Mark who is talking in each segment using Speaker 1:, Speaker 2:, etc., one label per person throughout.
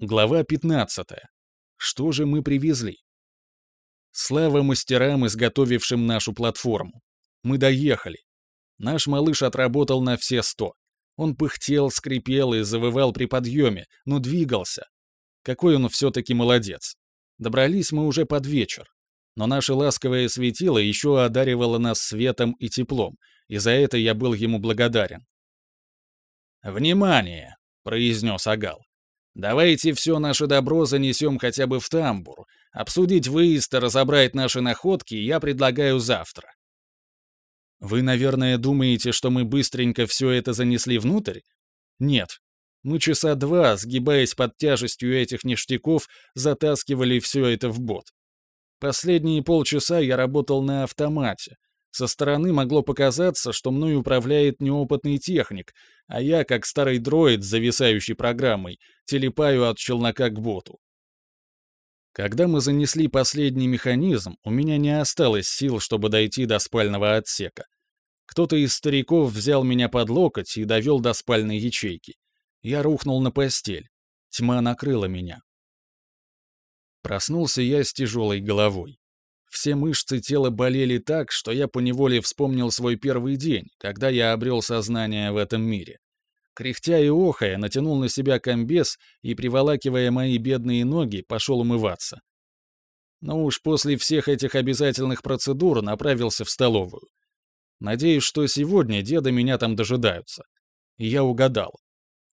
Speaker 1: Глава 15. Что же мы привезли? Слава мастерам, изготовившим нашу платформу. Мы доехали. Наш малыш отработал на все сто. Он пыхтел, скрипел и завывал при подъеме, но двигался. Какой он все-таки молодец. Добрались мы уже под вечер. Но наше ласковое светило еще одаривало нас светом и теплом, и за это я был ему благодарен. «Внимание!» — произнес Агал. «Давайте все наше добро занесем хотя бы в тамбур. Обсудить выезд и разобрать наши находки я предлагаю завтра». «Вы, наверное, думаете, что мы быстренько все это занесли внутрь?» «Нет. Мы часа два, сгибаясь под тяжестью этих ништяков, затаскивали все это в бот. Последние полчаса я работал на автомате, со стороны могло показаться, что мной управляет неопытный техник, а я, как старый дроид с зависающей программой, телепаю от челнока к боту. Когда мы занесли последний механизм, у меня не осталось сил, чтобы дойти до спального отсека. Кто-то из стариков взял меня под локоть и довел до спальной ячейки. Я рухнул на постель. Тьма накрыла меня. Проснулся я с тяжелой головой. Все мышцы тела болели так, что я поневоле вспомнил свой первый день, когда я обрел сознание в этом мире. Кряхтя и охая, натянул на себя комбез и, приволакивая мои бедные ноги, пошел умываться. Но уж после всех этих обязательных процедур направился в столовую. Надеюсь, что сегодня деда меня там дожидаются. И я угадал.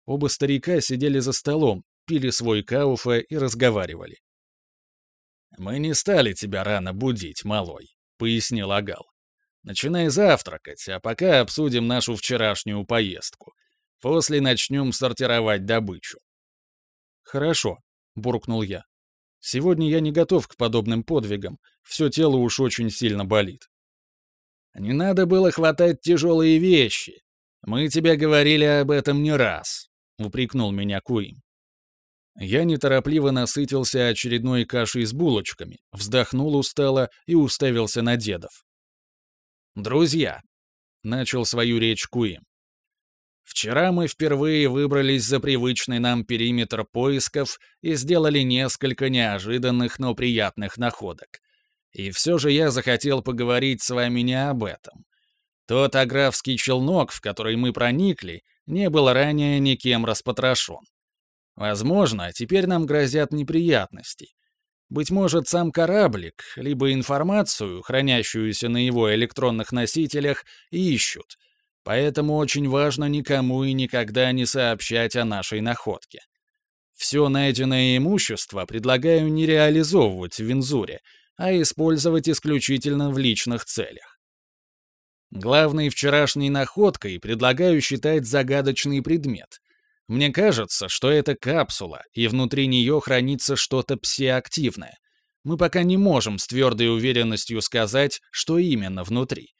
Speaker 1: Оба старика сидели за столом, пили свой кауфа и разговаривали. «Мы не стали тебя рано будить, малой», — пояснил Агал. «Начинай завтракать, а пока обсудим нашу вчерашнюю поездку. После начнем сортировать добычу».
Speaker 2: «Хорошо», — буркнул я. «Сегодня я не готов к подобным подвигам. Все тело уж очень сильно болит».
Speaker 1: «Не надо было хватать тяжелые вещи. Мы тебе говорили об этом не раз», — упрекнул меня Куим.
Speaker 2: Я неторопливо насытился очередной кашей с булочками, вздохнул устало и уставился на дедов.
Speaker 1: «Друзья», — начал свою речь Куим, «вчера мы впервые выбрались за привычный нам периметр поисков и сделали несколько неожиданных, но приятных находок. И все же я захотел поговорить с вами не об этом. Тот аграфский челнок, в который мы проникли, не был ранее никем распотрошен. Возможно, теперь нам грозят неприятности. Быть может, сам кораблик, либо информацию, хранящуюся на его электронных носителях, ищут. Поэтому очень важно никому и никогда не сообщать о нашей находке. Все найденное имущество предлагаю не реализовывать в Вензуре, а использовать исключительно в личных целях. Главной вчерашней находкой предлагаю считать загадочный предмет — мне кажется, что это капсула, и внутри нее хранится что-то псиактивное. Мы пока не можем с твердой уверенностью сказать, что именно внутри.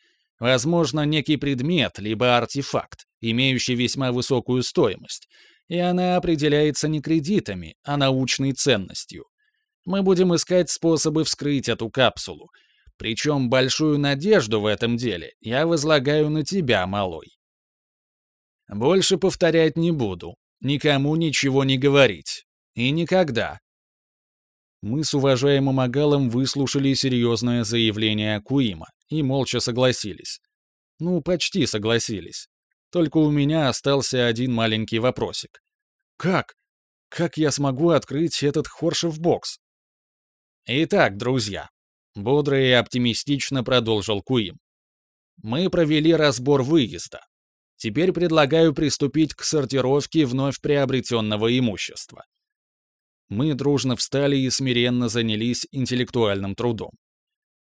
Speaker 1: Возможно, некий предмет, либо артефакт, имеющий весьма высокую стоимость, и она определяется не кредитами, а научной ценностью. Мы будем искать способы вскрыть эту капсулу. Причем большую надежду в этом деле я возлагаю на тебя, малой. Больше повторять не буду. Никому ничего не говорить. И никогда.
Speaker 2: Мы с уважаемым Агалом выслушали серьезное заявление Куима и молча согласились. Ну, почти согласились. Только у меня остался один маленький вопросик. Как? Как я смогу открыть этот Хоршев-бокс?
Speaker 1: Итак, друзья, бодро и оптимистично продолжил Куим. Мы провели разбор выезда. Теперь предлагаю приступить к сортировке вновь приобретенного имущества. Мы дружно встали и смиренно занялись интеллектуальным трудом.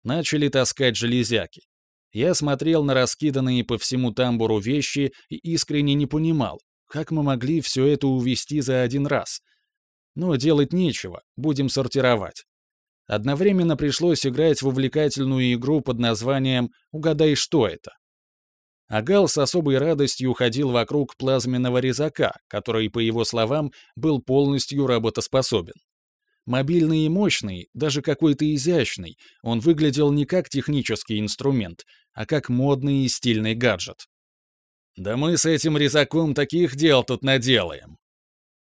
Speaker 1: Начали таскать железяки. Я смотрел на раскиданные по всему тамбуру вещи и искренне не понимал, как мы могли все это увести за один раз. Но делать нечего, будем сортировать. Одновременно пришлось играть в увлекательную игру под названием «Угадай, что это?». Агал с особой радостью ходил вокруг плазменного резака, который, по его словам, был полностью работоспособен. Мобильный и мощный, даже какой-то изящный, он выглядел не как технический инструмент, а как модный и стильный гаджет. «Да мы с этим резаком таких дел тут наделаем!»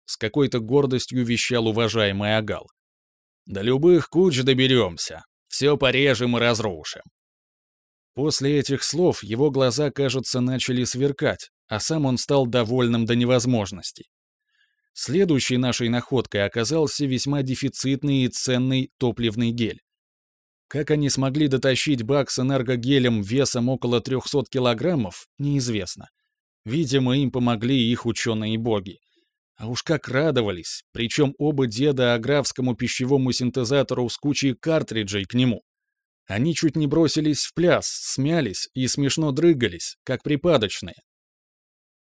Speaker 2: с какой-то гордостью вещал уважаемый Агал.
Speaker 1: До любых куч доберемся. Все порежем и разрушим.
Speaker 2: После этих слов его глаза, кажется, начали сверкать, а сам он стал довольным до невозможности. Следующей нашей находкой оказался весьма дефицитный и ценный топливный гель. Как они смогли дотащить бак с энергогелем весом около 300 килограммов, неизвестно. Видимо, им помогли их ученые-боги. А уж как радовались, причем оба деда аграфскому пищевому синтезатору с кучей картриджей к нему. Они чуть не бросились в пляс, смялись и смешно дрыгались, как припадочные.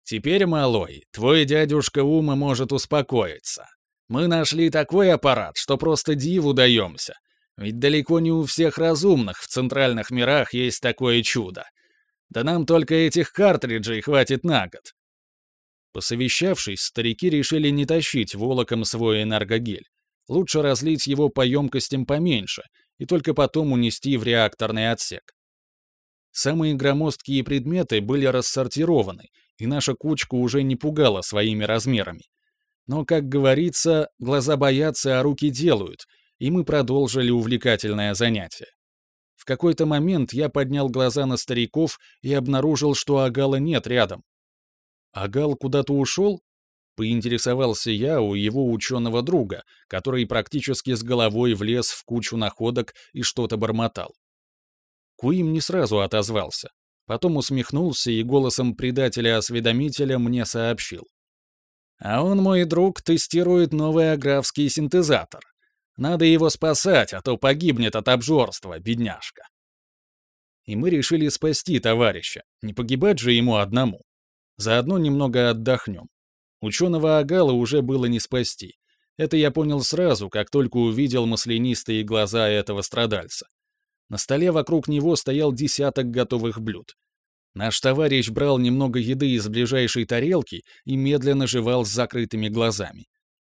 Speaker 1: «Теперь, малой, твой дядюшка Ума может успокоиться. Мы нашли такой аппарат, что просто диву даемся. Ведь далеко не у всех разумных в центральных мирах есть такое чудо. Да нам только этих картриджей хватит на год».
Speaker 2: Посовещавшись, старики решили не тащить волоком свой энергогель. Лучше разлить его по емкостям поменьше и только потом унести в реакторный отсек. Самые громоздкие предметы были рассортированы, и наша кучка уже не пугала своими размерами. Но, как говорится, глаза боятся, а руки делают, и мы продолжили увлекательное занятие. В какой-то момент я поднял глаза на стариков и обнаружил, что Агала нет рядом. Агал куда-то ушел? Поинтересовался я у его ученого друга, который практически с головой влез в кучу находок и что-то бормотал. Куим не сразу отозвался. Потом усмехнулся и голосом предателя-осведомителя мне сообщил.
Speaker 1: «А он, мой друг, тестирует новый аграфский синтезатор. Надо его спасать, а то погибнет от обжорства, бедняжка».
Speaker 2: И мы решили спасти товарища, не погибать же ему одному. Заодно немного отдохнем. Ученого Агала уже было не спасти. Это я понял сразу, как только увидел маслянистые глаза этого страдальца. На столе вокруг него стоял десяток готовых блюд. Наш товарищ брал немного еды из ближайшей тарелки и медленно жевал с закрытыми глазами.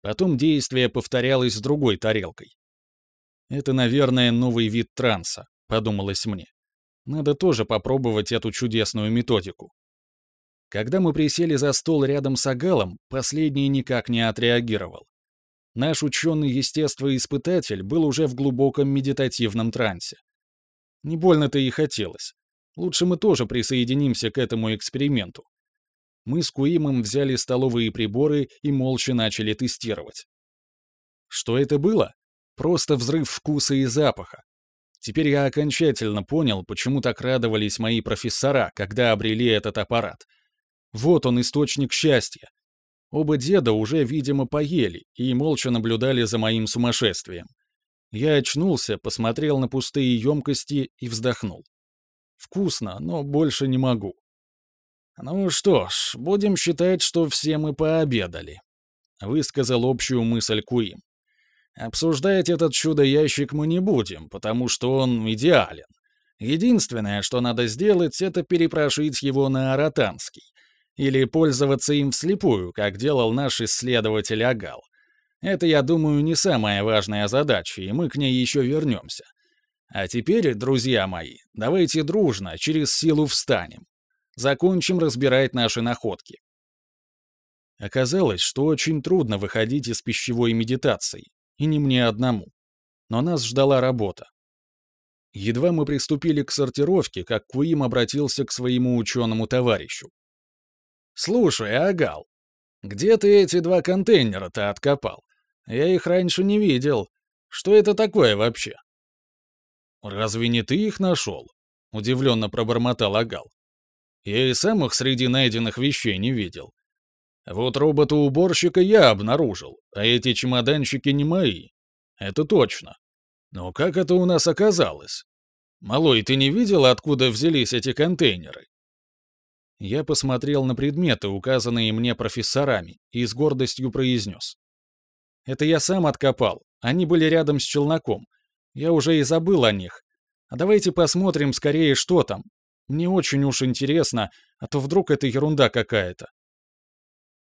Speaker 2: Потом действие повторялось с другой тарелкой. «Это, наверное, новый вид транса», — подумалось мне. «Надо тоже попробовать эту чудесную методику». Когда мы присели за стол рядом с Агалом, последний никак не отреагировал. Наш ученый-естествоиспытатель был уже в глубоком медитативном трансе. Не больно-то и хотелось. Лучше мы тоже присоединимся к этому эксперименту. Мы с Куимом взяли столовые приборы и молча начали тестировать. Что это было? Просто взрыв вкуса и запаха. Теперь я окончательно понял, почему так радовались мои профессора, когда обрели этот аппарат — вот он, источник счастья. Оба деда уже, видимо, поели и молча наблюдали за моим сумасшествием. Я очнулся, посмотрел на пустые емкости и вздохнул. Вкусно, но больше не могу.
Speaker 1: «Ну что ж, будем считать, что все мы пообедали», — высказал общую мысль Куим. «Обсуждать этот чудо-ящик мы не будем, потому что он идеален. Единственное, что надо сделать, это перепрошить его на аратанский. Или пользоваться им вслепую, как делал наш исследователь Агал. Это, я думаю, не самая важная задача, и мы к ней еще вернемся. А теперь, друзья мои, давайте дружно, через силу встанем. Закончим разбирать наши находки.
Speaker 2: Оказалось, что очень трудно выходить из пищевой медитации, и не мне одному. Но нас ждала работа. Едва мы приступили к сортировке, как Куим обратился к своему ученому товарищу.
Speaker 1: «Слушай, Агал, где ты эти два контейнера-то откопал? Я их раньше не видел. Что это такое вообще?»
Speaker 2: «Разве не ты их нашел?» — удивленно пробормотал Агал. «Я и сам их среди найденных вещей не видел. Вот робота-уборщика я обнаружил, а эти чемоданчики не мои. Это точно. Но как это у нас оказалось? Малой, ты не видел, откуда взялись эти контейнеры? Я посмотрел на предметы, указанные мне профессорами, и с гордостью произнес. «Это я сам откопал. Они были рядом с челноком. Я уже и забыл о них. А давайте посмотрим скорее, что там. Мне очень уж интересно, а то вдруг это ерунда какая-то».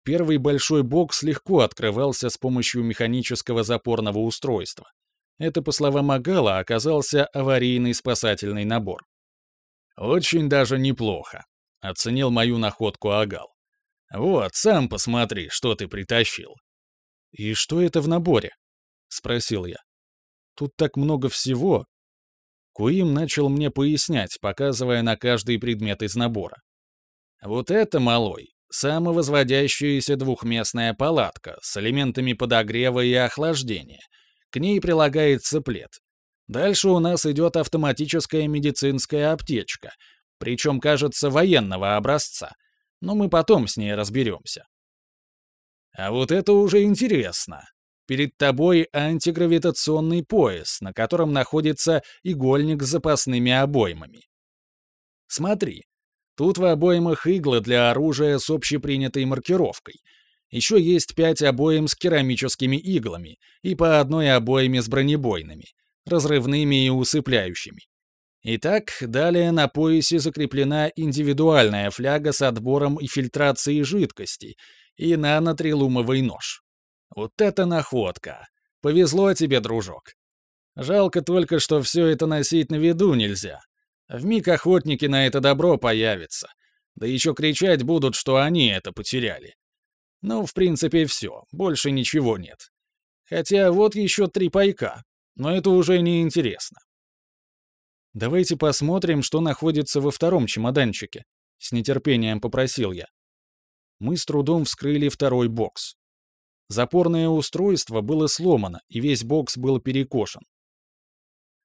Speaker 2: Первый большой бокс легко открывался с помощью механического запорного устройства. Это, по словам Агала, оказался аварийный спасательный набор.
Speaker 1: «Очень даже неплохо», Оценил мою находку Агал. «Вот, сам посмотри, что ты притащил.
Speaker 2: «И что это в наборе?» — спросил я. «Тут так много всего». Куим начал мне пояснять, показывая на каждый предмет из набора.
Speaker 1: «Вот это, малой, самовозводящаяся двухместная палатка с элементами подогрева и охлаждения. К ней прилагается плед. Дальше у нас идет автоматическая медицинская аптечка, причем, кажется, военного образца. Но мы потом с ней разберемся. А вот это уже интересно. Перед тобой антигравитационный пояс, на котором находится игольник с запасными обоймами. Смотри, тут в обоймах иглы для оружия с общепринятой маркировкой. Еще есть пять обоим с керамическими иглами и по одной обойме с бронебойными, разрывными и усыпляющими. Итак, далее на поясе закреплена индивидуальная фляга с отбором и фильтрацией жидкости и нанотрилумовый нож. Вот это находка! Повезло тебе, дружок. Жалко только, что все это носить на виду нельзя. Вмиг охотники на это добро появятся. Да еще кричать будут, что они это потеряли. Ну, в принципе, все, больше ничего нет. Хотя вот еще три пайка, но это уже не интересно.
Speaker 2: «Давайте посмотрим, что находится во втором чемоданчике», — с нетерпением попросил я. Мы с трудом вскрыли второй бокс. Запорное устройство было сломано, и весь бокс был перекошен.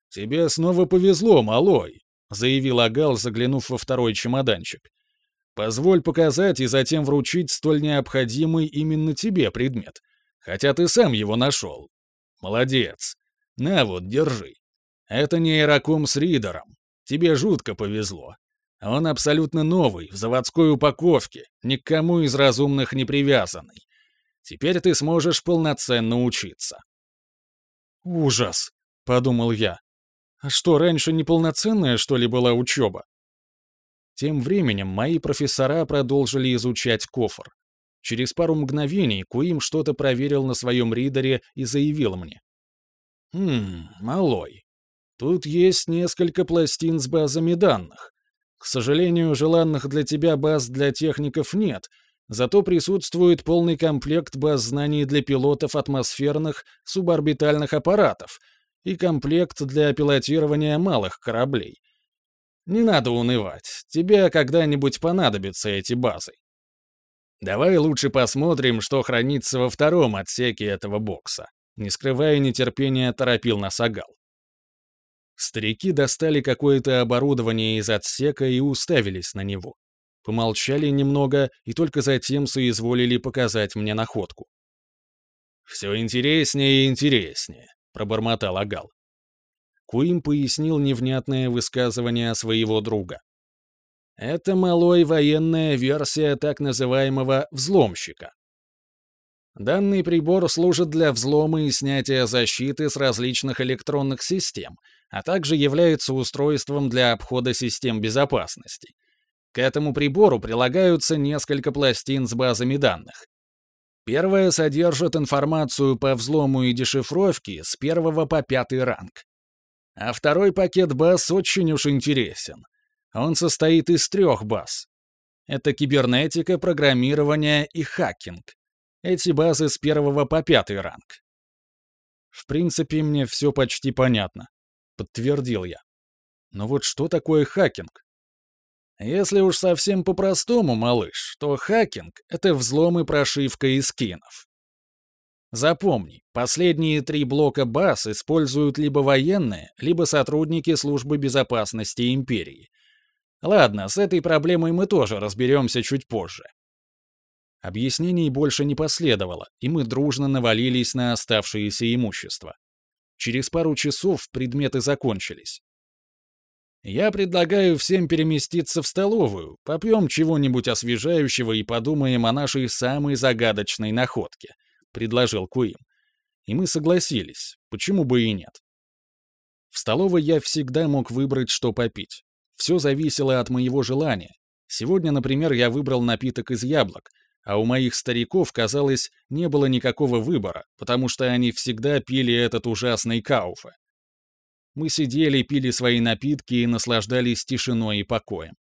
Speaker 1: «Тебе снова повезло, малой», — заявил Агал, заглянув во второй чемоданчик. «Позволь показать и затем вручить столь необходимый именно тебе предмет, хотя ты сам его нашел. Молодец. На вот, держи. Это нейроком с ридером. Тебе жутко повезло. Он абсолютно новый, в заводской упаковке, ни к кому из разумных не привязанный. Теперь ты сможешь полноценно учиться.
Speaker 2: «Ужас!» — подумал я. «А что, раньше неполноценная, что ли, была учеба?» Тем временем мои профессора продолжили изучать кофр. Через пару мгновений Куим что-то проверил на своем ридере и заявил мне.
Speaker 1: «Хм, малой, Тут есть несколько пластин с базами данных. К сожалению, желанных для тебя баз для техников нет, зато присутствует полный комплект баз знаний для пилотов атмосферных суборбитальных аппаратов и комплект для пилотирования малых кораблей. Не надо унывать, тебе когда-нибудь понадобятся эти базы. Давай лучше посмотрим, что хранится во втором отсеке этого бокса. Не скрывая нетерпения, торопил нас Агал. Старики достали какое-то оборудование из отсека и уставились на него. Помолчали немного и только затем соизволили показать мне находку. «Все интереснее и интереснее», — пробормотал Агал. Куим пояснил невнятное высказывание своего друга. «Это малой военная версия так называемого «взломщика». Данный прибор служит для взлома и снятия защиты с различных электронных систем — а также является устройством для обхода систем безопасности. К этому прибору прилагаются несколько пластин с базами данных. Первая содержит информацию по взлому и дешифровке с первого по пятый ранг. А второй пакет баз очень уж интересен. Он состоит из трех баз. Это кибернетика, программирование и хакинг. Эти базы с первого по пятый ранг.
Speaker 2: В принципе, мне все почти понятно подтвердил я. Но вот что такое хакинг?
Speaker 1: Если уж совсем по-простому, малыш, то хакинг — это взлом и прошивка из скинов. Запомни, последние три блока баз используют либо военные, либо сотрудники службы безопасности империи. Ладно, с этой проблемой мы тоже разберемся чуть позже.
Speaker 2: Объяснений больше не последовало, и мы дружно навалились на оставшееся имущество. Через пару часов предметы закончились.
Speaker 1: «Я предлагаю всем переместиться в столовую, попьем чего-нибудь освежающего и подумаем о нашей самой загадочной находке», — предложил Куим. И мы согласились, почему бы и нет. В столовой я всегда мог выбрать, что попить. Все зависело от моего желания. Сегодня, например, я выбрал напиток из яблок, а у моих стариков, казалось, не было никакого выбора, потому что они всегда пили этот ужасный кауфе. Мы сидели, пили свои напитки и наслаждались тишиной и покоем.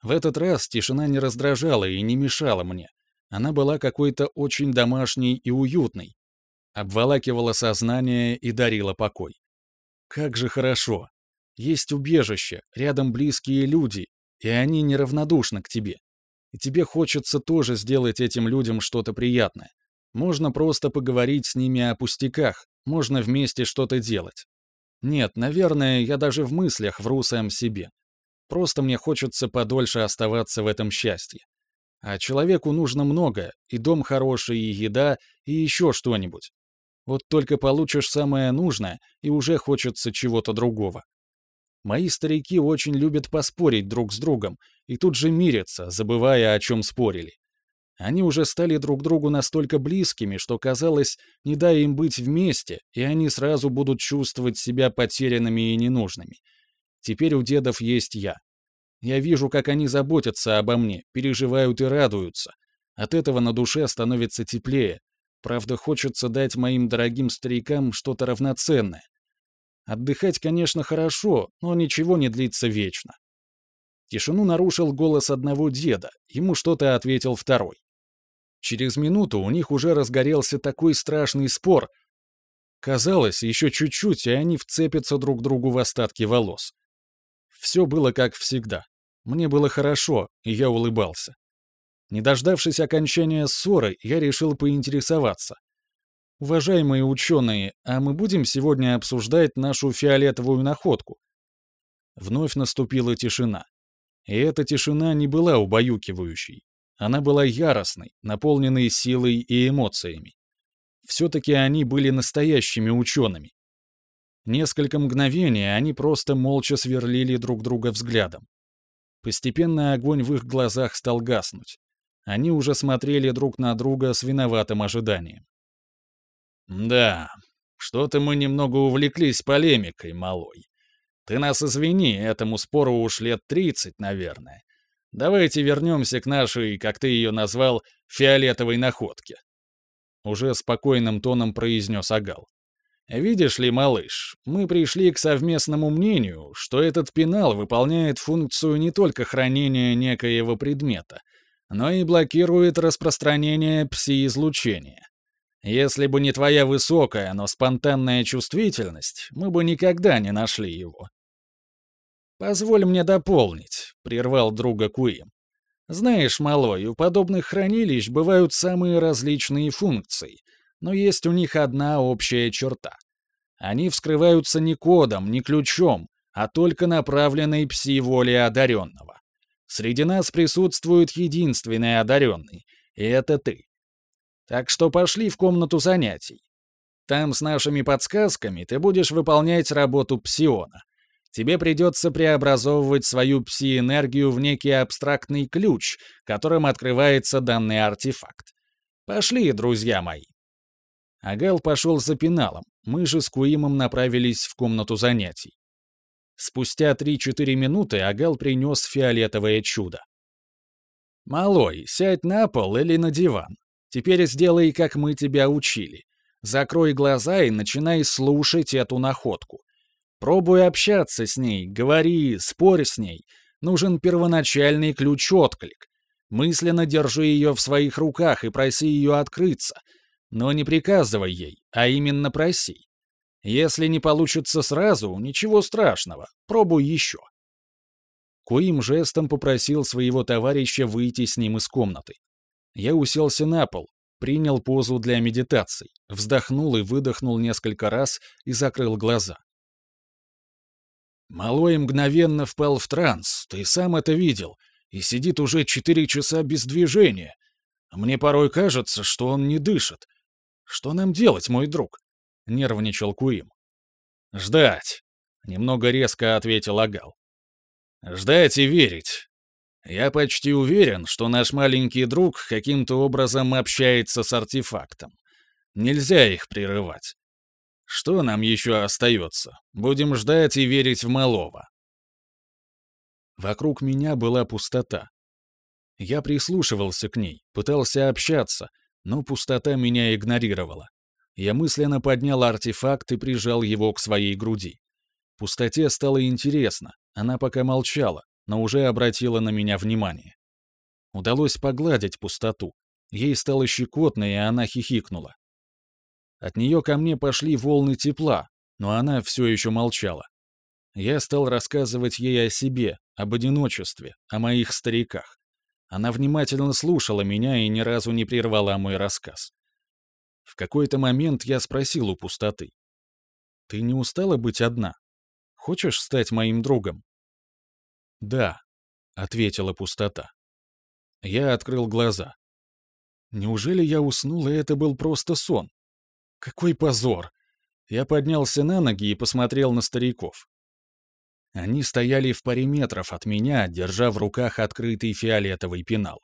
Speaker 1: В этот раз тишина не раздражала и не мешала мне. Она была какой-то очень домашней и уютной.
Speaker 2: обволакивала сознание и дарила покой. Как же хорошо. Есть убежище, рядом близкие люди, и они неравнодушны к тебе. И тебе хочется тоже сделать этим людям что-то приятное. Можно просто поговорить с ними о пустяках, можно вместе что-то делать. Нет, наверное, я даже в мыслях вру сам себе. Просто мне хочется подольше оставаться в этом счастье. А человеку нужно многое, и дом хороший, и еда, и еще что-нибудь. Вот только получишь самое нужное, и уже хочется чего-то другого. Мои старики очень любят поспорить друг с другом и тут же мирятся, забывая, о чем спорили. Они уже стали друг другу настолько близкими, что казалось, не дай им быть вместе, и они сразу будут чувствовать себя потерянными и ненужными. Теперь у дедов есть я. Я вижу, как они заботятся обо мне, переживают и радуются. От этого на душе становится теплее. Правда, хочется дать моим дорогим старикам что-то равноценное. Отдыхать, конечно, хорошо, но ничего не длится вечно. Тишину нарушил голос одного деда, ему что-то ответил второй. Через минуту у них уже разгорелся такой страшный спор. Казалось, еще чуть-чуть, и они вцепятся друг другу в остатки волос. Все было как всегда. Мне было хорошо, и я улыбался. Не дождавшись окончания ссоры, я решил поинтересоваться. «Уважаемые ученые, а мы будем сегодня обсуждать нашу фиолетовую находку?» Вновь наступила тишина. И эта тишина не была убаюкивающей. Она была яростной, наполненной силой и эмоциями. Все-таки они были настоящими учеными. Несколько мгновений они просто молча сверлили друг друга взглядом. Постепенно огонь в их глазах стал гаснуть. Они уже смотрели друг на друга с виноватым ожиданием. «Да, что-то мы немного увлеклись полемикой, малой. Ты нас извини, этому спору уж лет тридцать, наверное. Давайте вернемся к нашей, как ты ее назвал, фиолетовой находке». Уже спокойным тоном произнес Агал. «Видишь ли, малыш, мы пришли к совместному мнению, что этот пенал выполняет функцию не только хранения некоего предмета, но и блокирует распространение пси-излучения. Если бы не твоя высокая, но спонтанная чувствительность, мы бы никогда не нашли его. «Позволь мне дополнить», — прервал друга Куим. «Знаешь, малой, у подобных хранилищ бывают самые различные функции, но есть у них одна общая черта. Они вскрываются не кодом, не ключом, а только направленной пси-волей одаренного. Среди нас присутствует единственный одаренный, и это ты. Так что пошли в комнату занятий. Там с нашими подсказками ты будешь выполнять работу псиона. Тебе придется преобразовывать свою пси-энергию в некий абстрактный ключ, которым открывается данный артефакт. Пошли, друзья мои. Агал пошел за пеналом, мы же с Куимом направились в комнату занятий. Спустя 3-4 минуты Агал принес фиолетовое чудо. «Малой, сядь на пол или на диван. Теперь сделай, как мы тебя учили. Закрой глаза и начинай слушать эту находку. Пробуй общаться с ней, говори, спорь с ней. Нужен первоначальный ключ-отклик. Мысленно держи ее в своих руках и проси ее открыться. Но не приказывай ей, а именно проси. Если не получится сразу, ничего страшного, пробуй еще. Куим жестом попросил своего товарища выйти с ним из комнаты. Я уселся на пол, принял позу для медитаций, вздохнул и выдохнул несколько раз и закрыл глаза. Малой мгновенно впал в транс, ты сам это видел, и сидит уже четыре часа без движения. Мне порой кажется, что он не дышит. Что нам делать, мой друг? Нервничал Куим. Ждать, немного резко ответил Агал. Ждать и верить. Я почти уверен, что наш маленький друг каким-то образом общается с артефактом. Нельзя их прерывать. Что нам еще остается? Будем ждать и верить в малого. Вокруг меня была пустота. Я прислушивался к ней, пытался общаться, но пустота меня игнорировала. Я мысленно поднял артефакт и прижал его к своей груди. Пустоте стало интересно, она пока молчала, но уже обратила на меня внимание. Удалось погладить пустоту. Ей стало щекотно, и она хихикнула. От нее ко мне пошли волны тепла, но она все еще молчала. Я стал рассказывать ей о себе, об одиночестве, о моих стариках. Она внимательно слушала меня и ни разу не прервала мой рассказ. В какой-то момент я спросил у пустоты. «Ты не устала быть одна? Хочешь стать моим другом?» «Да», — ответила пустота. Я открыл глаза. Неужели я уснул, и это был просто сон? Какой позор! Я поднялся на ноги и посмотрел на стариков. Они стояли в паре метров от меня, держа в руках открытый фиолетовый пенал.